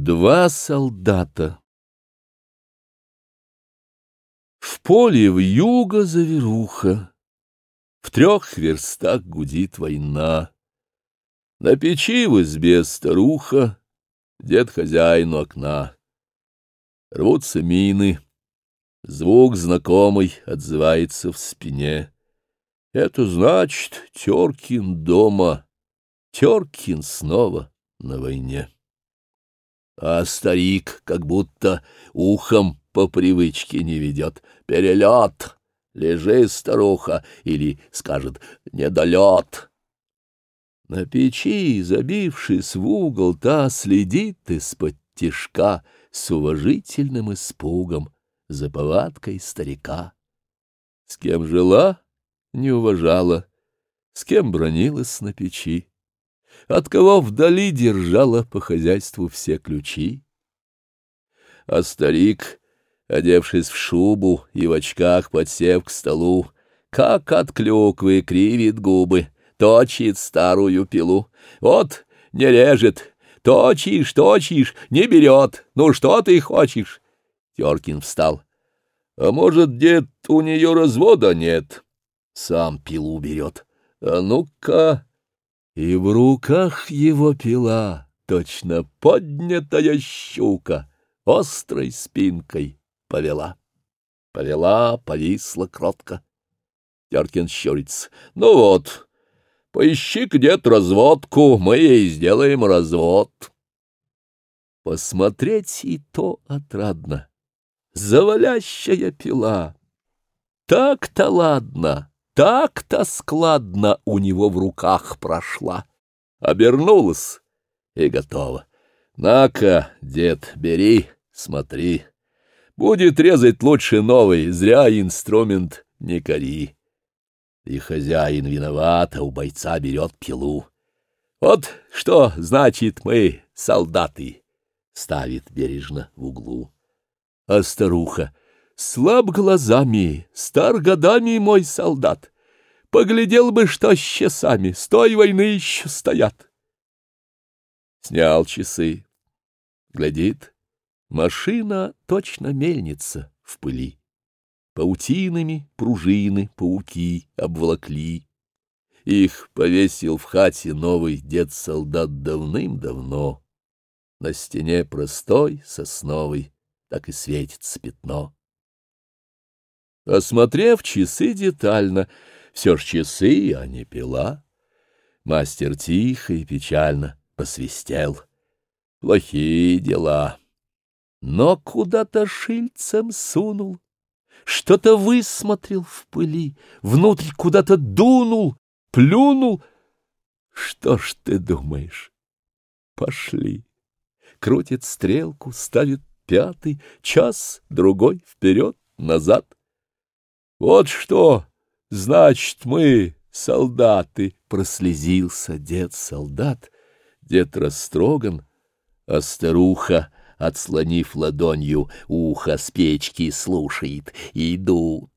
Два солдата В поле в юго заверуха, В трех верстах гудит война. На печи в избе старуха, Дед хозяин у окна. Рвутся мины, Звук знакомый отзывается в спине. Это значит, Теркин дома, Теркин снова на войне. А старик как будто ухом по привычке не ведет. «Перелет! Лежи, старуха!» Или скажет «Недолет!» На печи, забившись в угол, та следит из-под тишка с уважительным испугом за повадкой старика. С кем жила, не уважала, с кем бронилась на печи от кого вдали держала по хозяйству все ключи. А старик, одевшись в шубу и в очках, подсев к столу, как от клюквы кривит губы, точит старую пилу. Вот не режет, точишь, точишь, не берет. Ну что ты хочешь? Теркин встал. А может, дед, у нее развода нет? Сам пилу берет. А ну-ка и в руках его пила, точно поднятая щука, острой спинкой повела. Повела, повисла кротко. Теркин щурится. «Ну вот, поищи где-то разводку, мы ей сделаем развод». Посмотреть и то отрадно. Завалящая пила. Так-то ладно так-то складно у него в руках прошла. Обернулась и готова. «На-ка, дед, бери, смотри. Будет резать лучше новый, зря инструмент не кори». И хозяин виноват, а у бойца берет пилу. «Вот что значит мы солдаты!» — ставит бережно в углу. А старуха — слаб глазами, стар годами мой солдат. Поглядел бы, что с часами, с той войны еще стоят. Снял часы. Глядит, машина точно мельница в пыли. Паутинами пружины пауки обволокли. Их повесил в хате новый дед-солдат давным-давно. На стене простой, сосновой, так и светится пятно. Осмотрев часы детально, все ж часы, а не пила, мастер тихо и печально посвистел. Плохие дела. Но куда-то шильцем сунул, что-то высмотрел в пыли, внутрь куда-то дунул, плюнул. Что ж ты думаешь? Пошли. Крутит стрелку, ставит пятый, час, другой, вперед, назад. Вот что значит мы, солдаты, прослезился дед-солдат. Дед растроган, а старуха, отслонив ладонью, ухо с печки слушает, идут.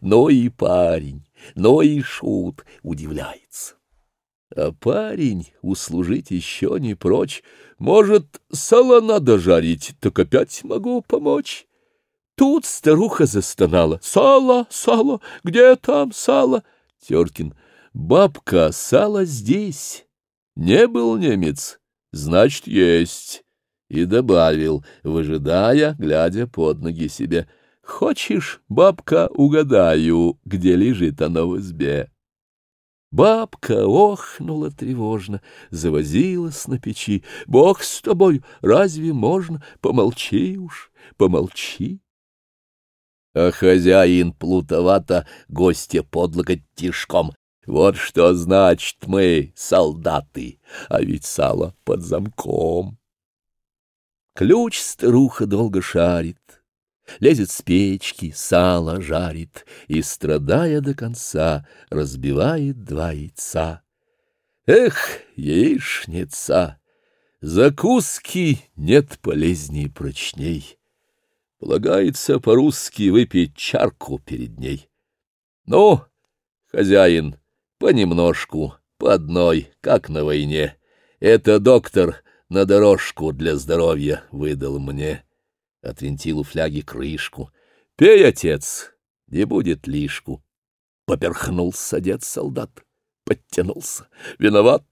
Но и парень, но и шут удивляется. А парень услужить еще не прочь. Может, салона дожарить, так опять могу помочь. Тут старуха застонала. «Сало, сало! Где там сало?» Теркин. «Бабка, сало здесь. Не был немец, значит, есть». И добавил, выжидая, глядя под ноги себе. «Хочешь, бабка, угадаю, где лежит оно в избе?» Бабка охнула тревожно, завозилась на печи. «Бог с тобой, разве можно? Помолчи уж, помолчи!» а хозяин плутовато, гостя подлокоть тишком. Вот что значит мы, солдаты, а ведь сало под замком. Ключ старуха долго шарит, лезет с печки, сало жарит и, страдая до конца, разбивает два яйца. Эх, яичница! Закуски нет полезней прочней. Полагается по-русски выпить чарку перед ней. Ну, хозяин, понемножку, по одной, как на войне. Это доктор на дорожку для здоровья выдал мне. Отвинтил у фляги крышку. Пей, отец, не будет лишку. Поперхнулся дед-солдат, подтянулся. Виноват.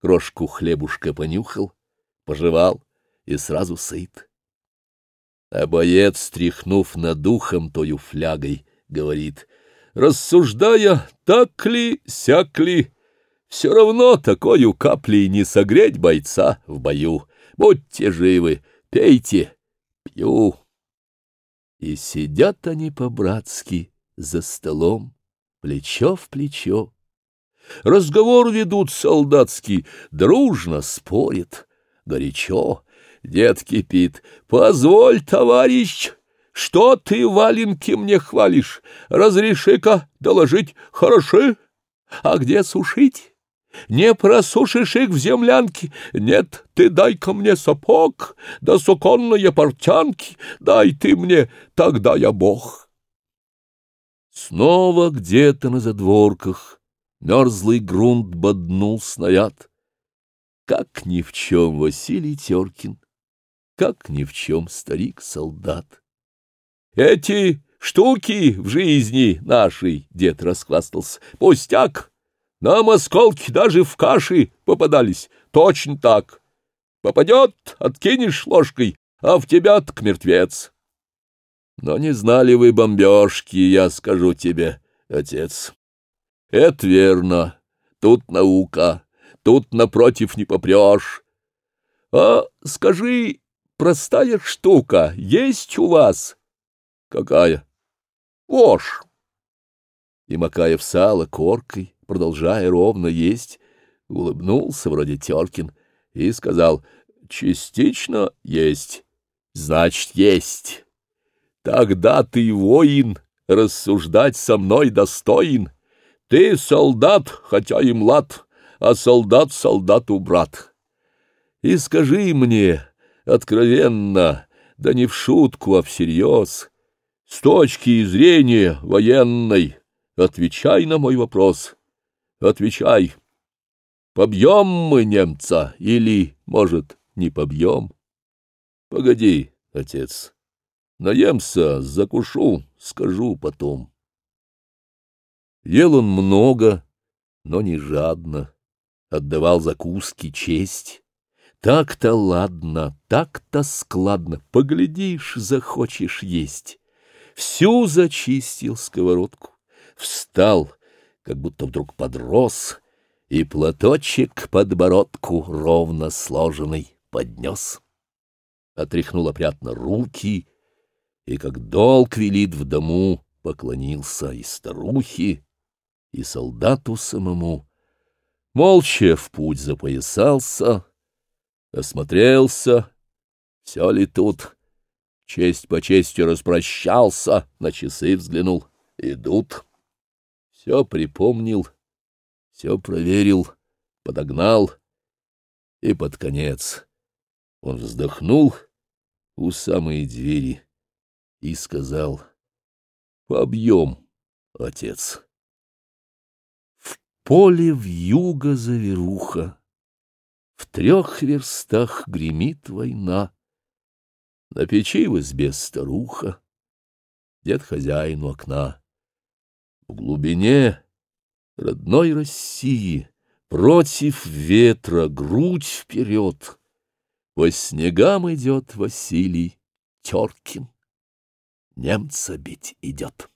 Крошку хлебушка понюхал, пожевал и сразу сыт. А боец, стряхнув над ухом тою флягой, говорит, «Рассуждая, так ли, сяк ли, все равно такою каплей не согреть бойца в бою. Будьте живы, пейте, пью». И сидят они по-братски за столом, плечо в плечо. Разговор ведут солдатский, дружно спорят, горячо, Дед кипит. «Позволь, товарищ!» Что ты, валенки, мне хвалишь? Разреши-ка доложить, хороши? А где сушить? Не просушишь их в землянке. Нет, ты дай-ка мне сапог, да суконные портянки, дай ты мне, тогда я бог. Снова где-то на задворках мерзлый грунт боднул снаряд. Как ни в чем Василий Теркин как ни в чем старик-солдат. «Эти штуки в жизни нашей!» — дед расхвастался. «Пустяк! Нам осколки даже в каши попадались. Точно так. Попадет — откинешь ложкой, а в тебя так мертвец». «Но не знали вы бомбежки, я скажу тебе, отец». «Это верно. Тут наука. Тут напротив не попрешь». «А скажи, простая штука есть у вас. Какая? Ложь. И Макаев сало коркой, продолжая ровно есть, улыбнулся вроде Теркин и сказал, частично есть, значит есть. Тогда ты воин, рассуждать со мной достоин. Ты солдат, хотя и млад, а солдат солдату брат. И скажи мне, откровенно, да не в шутку, а всерьез, с точки зрения военной, отвечай на мой вопрос, отвечай, побьем мы немца или, может, не побьем? Погоди, отец, наемся, закушу, скажу потом. Ел он много, но не жадно, отдавал закуски честь. Так-то ладно, так-то складно, поглядишь, захочешь есть. Всю зачистил сковородку, встал, как будто вдруг подрос, и платочек подбородку ровно сложенный поднес. Отряхнул опрятно руки и, как долг велит в дому, поклонился и старухе, и солдату самому. Молча в путь запоясался — осмотрелся, все ли тут, честь по чести распрощался, на часы взглянул, идут. Все припомнил, все проверил, подогнал, и под конец он вздохнул у самой двери и сказал «Побьем, отец». В поле вьюга заверуха. В трех верстах гремит война. На печи в избе старуха, дед хозяин у окна. В глубине родной России, против ветра, грудь вперед, По снегам идет Василий Теркин, немца бить идет.